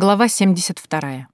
Глава 72.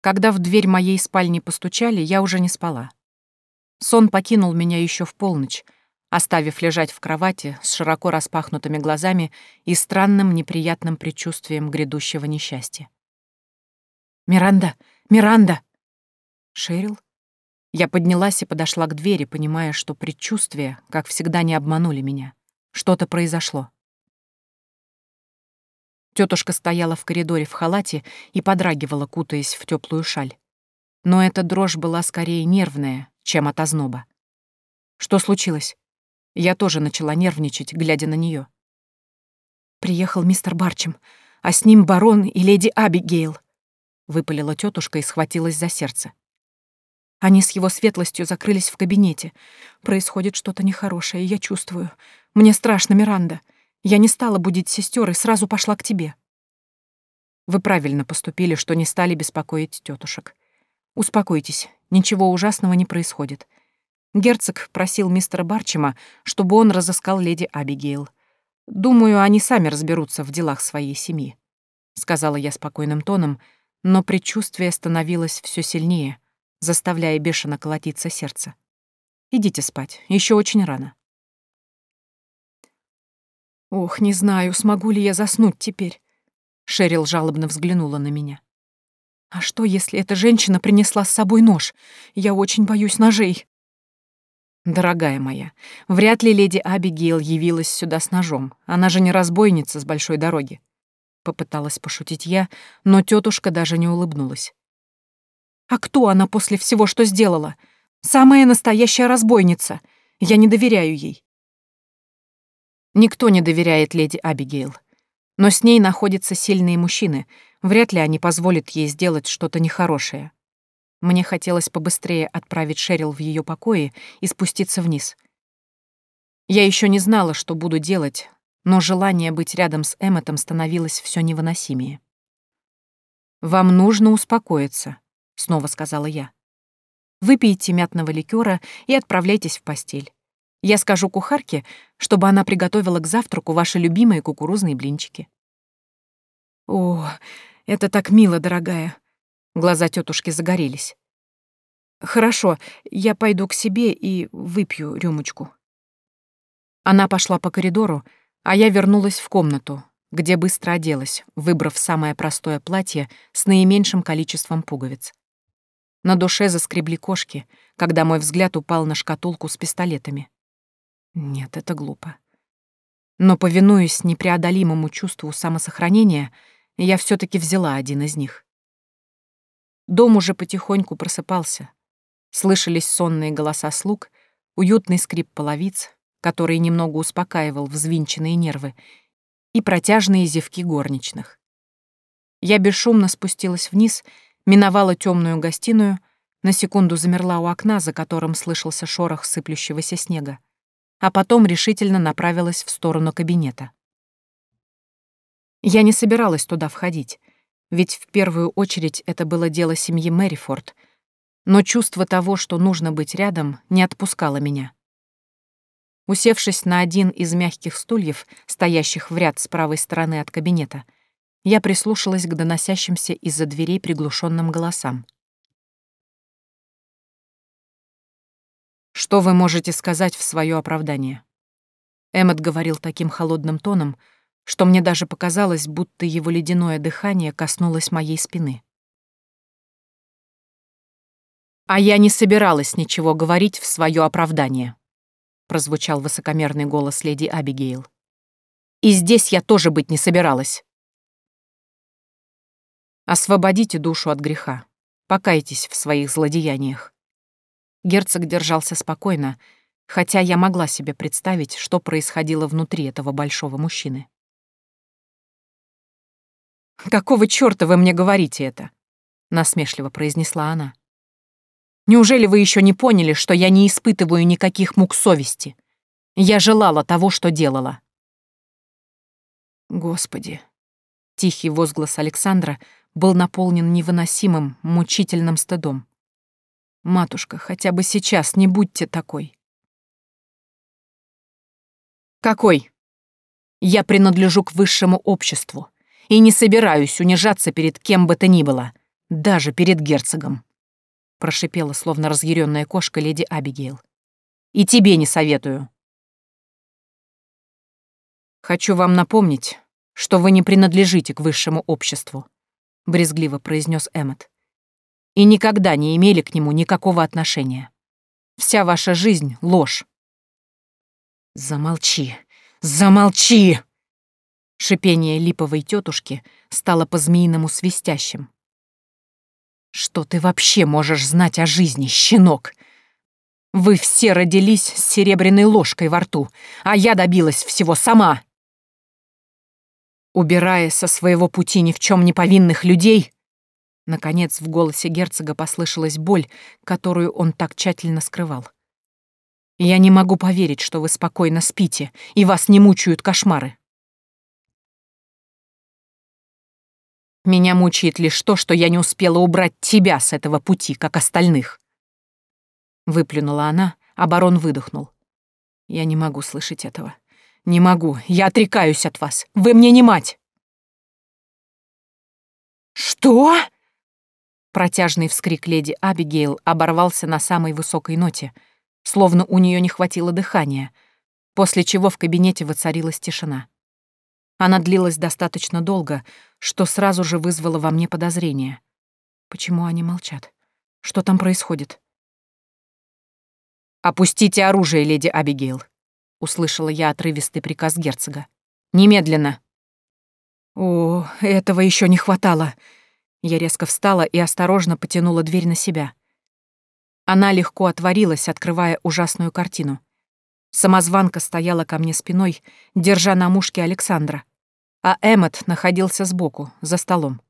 Когда в дверь моей спальни постучали, я уже не спала. Сон покинул меня еще в полночь, оставив лежать в кровати с широко распахнутыми глазами и странным неприятным предчувствием грядущего несчастья. «Миранда! Миранда!» «Шерил?» Я поднялась и подошла к двери, понимая, что предчувствия, как всегда, не обманули меня. Что-то произошло. Тетушка стояла в коридоре в халате и подрагивала, кутаясь в теплую шаль. Но эта дрожь была скорее нервная, чем от озноба. Что случилось? Я тоже начала нервничать, глядя на нее. Приехал мистер Барчем, а с ним барон и леди Абигейл. Выпалила тетушка и схватилась за сердце. Они с его светлостью закрылись в кабинете. Происходит что-то нехорошее, я чувствую. Мне страшно, Миранда. Я не стала будить сестер и сразу пошла к тебе. Вы правильно поступили, что не стали беспокоить тетушек. Успокойтесь, ничего ужасного не происходит. Герцог просил мистера Барчема, чтобы он разыскал леди Абигейл. Думаю, они сами разберутся в делах своей семьи, сказала я спокойным тоном, но предчувствие становилось все сильнее, заставляя бешено колотиться сердце. Идите спать, еще очень рано. «Ох, не знаю, смогу ли я заснуть теперь», — Шерил жалобно взглянула на меня. «А что, если эта женщина принесла с собой нож? Я очень боюсь ножей». «Дорогая моя, вряд ли леди Абигейл явилась сюда с ножом. Она же не разбойница с большой дороги». Попыталась пошутить я, но тетушка даже не улыбнулась. «А кто она после всего, что сделала? Самая настоящая разбойница. Я не доверяю ей. Никто не доверяет леди Абигейл. Но с ней находятся сильные мужчины. Вряд ли они позволят ей сделать что-то нехорошее. Мне хотелось побыстрее отправить Шерил в ее покои и спуститься вниз. Я еще не знала, что буду делать, но желание быть рядом с Эмметом становилось все невыносимее. «Вам нужно успокоиться», — снова сказала я. «Выпейте мятного ликера и отправляйтесь в постель. Я скажу кухарке, чтобы она приготовила к завтраку ваши любимые кукурузные блинчики. О, это так мило, дорогая. Глаза тетушки загорелись. Хорошо, я пойду к себе и выпью рюмочку. Она пошла по коридору, а я вернулась в комнату, где быстро оделась, выбрав самое простое платье с наименьшим количеством пуговиц. На душе заскребли кошки, когда мой взгляд упал на шкатулку с пистолетами. Нет, это глупо. Но, повинуясь непреодолимому чувству самосохранения, я все таки взяла один из них. Дом уже потихоньку просыпался. Слышались сонные голоса слуг, уютный скрип половиц, который немного успокаивал взвинченные нервы, и протяжные зевки горничных. Я бесшумно спустилась вниз, миновала темную гостиную, на секунду замерла у окна, за которым слышался шорох сыплющегося снега а потом решительно направилась в сторону кабинета. Я не собиралась туда входить, ведь в первую очередь это было дело семьи Мэрифорд, но чувство того, что нужно быть рядом, не отпускало меня. Усевшись на один из мягких стульев, стоящих в ряд с правой стороны от кабинета, я прислушалась к доносящимся из-за дверей приглушенным голосам. Что вы можете сказать в свое оправдание? Эммет говорил таким холодным тоном, что мне даже показалось, будто его ледяное дыхание коснулось моей спины. «А я не собиралась ничего говорить в свое оправдание», — прозвучал высокомерный голос леди Абигейл. «И здесь я тоже быть не собиралась». «Освободите душу от греха, покайтесь в своих злодеяниях. Герцог держался спокойно, хотя я могла себе представить, что происходило внутри этого большого мужчины. «Какого чёрта вы мне говорите это?» — насмешливо произнесла она. «Неужели вы еще не поняли, что я не испытываю никаких мук совести? Я желала того, что делала». «Господи!» — тихий возглас Александра был наполнен невыносимым, мучительным стыдом. Матушка, хотя бы сейчас не будьте такой. Какой? Я принадлежу к высшему обществу и не собираюсь унижаться перед кем бы то ни было, даже перед герцогом. Прошипела, словно разъяренная кошка леди Абигейл. И тебе не советую. Хочу вам напомнить, что вы не принадлежите к высшему обществу, брезгливо произнес Эммет. И никогда не имели к нему никакого отношения. Вся ваша жизнь — ложь. Замолчи, замолчи! Шипение липовой тетушки стало по-змеиному свистящим. «Что ты вообще можешь знать о жизни, щенок? Вы все родились с серебряной ложкой во рту, а я добилась всего сама!» Убирая со своего пути ни в чем не повинных людей, наконец в голосе герцога послышалась боль, которую он так тщательно скрывал. «Я не могу поверить, что вы спокойно спите, и вас не мучают кошмары. Меня мучает лишь то, что я не успела убрать тебя с этого пути, как остальных. Выплюнула она, а барон выдохнул. Я не могу слышать этого. Не могу. Я отрекаюсь от вас. Вы мне не мать. Что? Протяжный вскрик леди Абигейл оборвался на самой высокой ноте, словно у нее не хватило дыхания, после чего в кабинете воцарилась тишина. Она длилась достаточно долго, что сразу же вызвало во мне подозрение. Почему они молчат? Что там происходит? «Опустите оружие, леди Абигейл», — услышала я отрывистый приказ герцога. «Немедленно». «О, этого еще не хватало». Я резко встала и осторожно потянула дверь на себя. Она легко отворилась, открывая ужасную картину. Самозванка стояла ко мне спиной, держа на мушке Александра, а Эммот находился сбоку, за столом.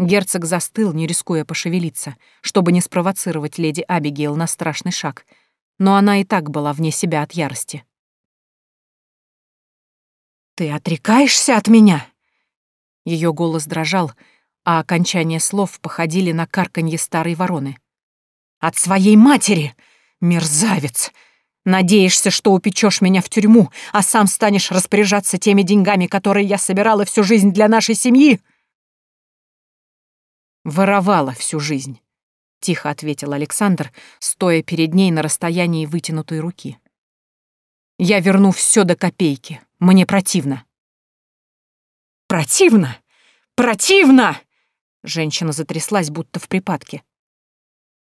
Герцог застыл, не рискуя пошевелиться, чтобы не спровоцировать леди Абигейл на страшный шаг, но она и так была вне себя от ярости. «Ты отрекаешься от меня?» Ее голос дрожал, а окончания слов походили на карканье старой вороны. «От своей матери! Мерзавец! Надеешься, что упечешь меня в тюрьму, а сам станешь распоряжаться теми деньгами, которые я собирала всю жизнь для нашей семьи?» «Воровала всю жизнь», — тихо ответил Александр, стоя перед ней на расстоянии вытянутой руки. «Я верну все до копейки. Мне противно». «Противно! Противно!» Женщина затряслась, будто в припадке.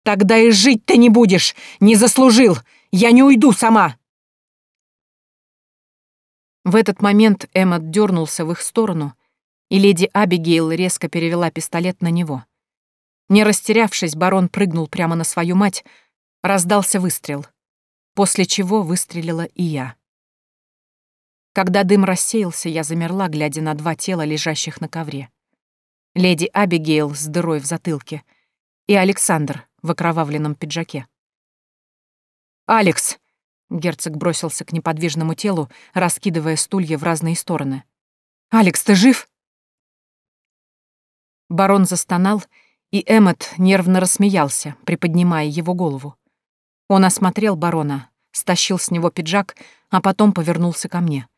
«Тогда и жить ты не будешь! Не заслужил! Я не уйду сама!» В этот момент Эммот дернулся в их сторону, и леди Абигейл резко перевела пистолет на него. Не растерявшись, барон прыгнул прямо на свою мать, раздался выстрел, после чего выстрелила и я. Когда дым рассеялся, я замерла, глядя на два тела, лежащих на ковре. Леди Абигейл с дырой в затылке и Александр в окровавленном пиджаке. «Алекс!» — герцог бросился к неподвижному телу, раскидывая стулья в разные стороны. «Алекс, ты жив?» Барон застонал, и Эммет нервно рассмеялся, приподнимая его голову. Он осмотрел барона, стащил с него пиджак, а потом повернулся ко мне.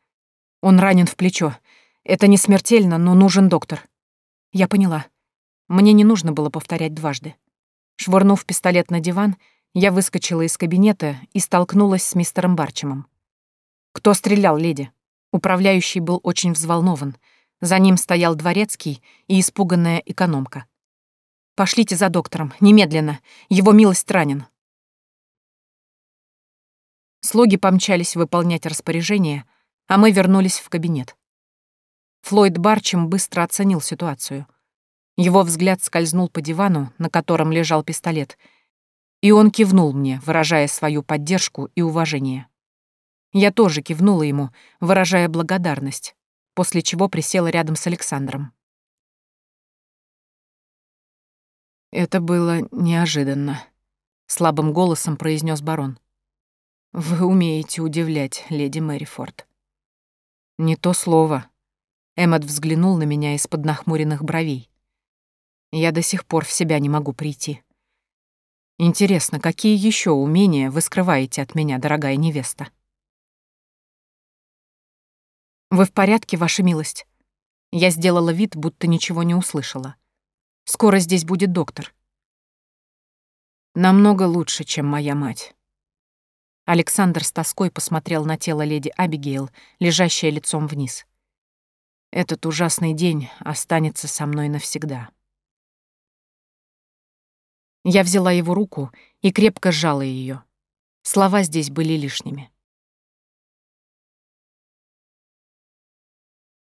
Он ранен в плечо. Это не смертельно, но нужен доктор. Я поняла. Мне не нужно было повторять дважды. Швырнув пистолет на диван, я выскочила из кабинета и столкнулась с мистером Барчемом. «Кто стрелял, леди?» Управляющий был очень взволнован. За ним стоял дворецкий и испуганная экономка. «Пошлите за доктором, немедленно. Его милость ранен». Слуги помчались выполнять распоряжение, а мы вернулись в кабинет. Флойд Барчем быстро оценил ситуацию. Его взгляд скользнул по дивану, на котором лежал пистолет — и он кивнул мне, выражая свою поддержку и уважение. Я тоже кивнула ему, выражая благодарность, после чего присела рядом с Александром. «Это было неожиданно», — слабым голосом произнес барон. «Вы умеете удивлять, леди Мэрифорд». «Не то слово». Эммот взглянул на меня из-под нахмуренных бровей. «Я до сих пор в себя не могу прийти». Интересно, какие еще умения вы скрываете от меня, дорогая невеста? «Вы в порядке, ваша милость?» Я сделала вид, будто ничего не услышала. «Скоро здесь будет доктор». «Намного лучше, чем моя мать». Александр с тоской посмотрел на тело леди Абигейл, лежащее лицом вниз. «Этот ужасный день останется со мной навсегда». Я взяла его руку и крепко сжала ее. Слова здесь были лишними.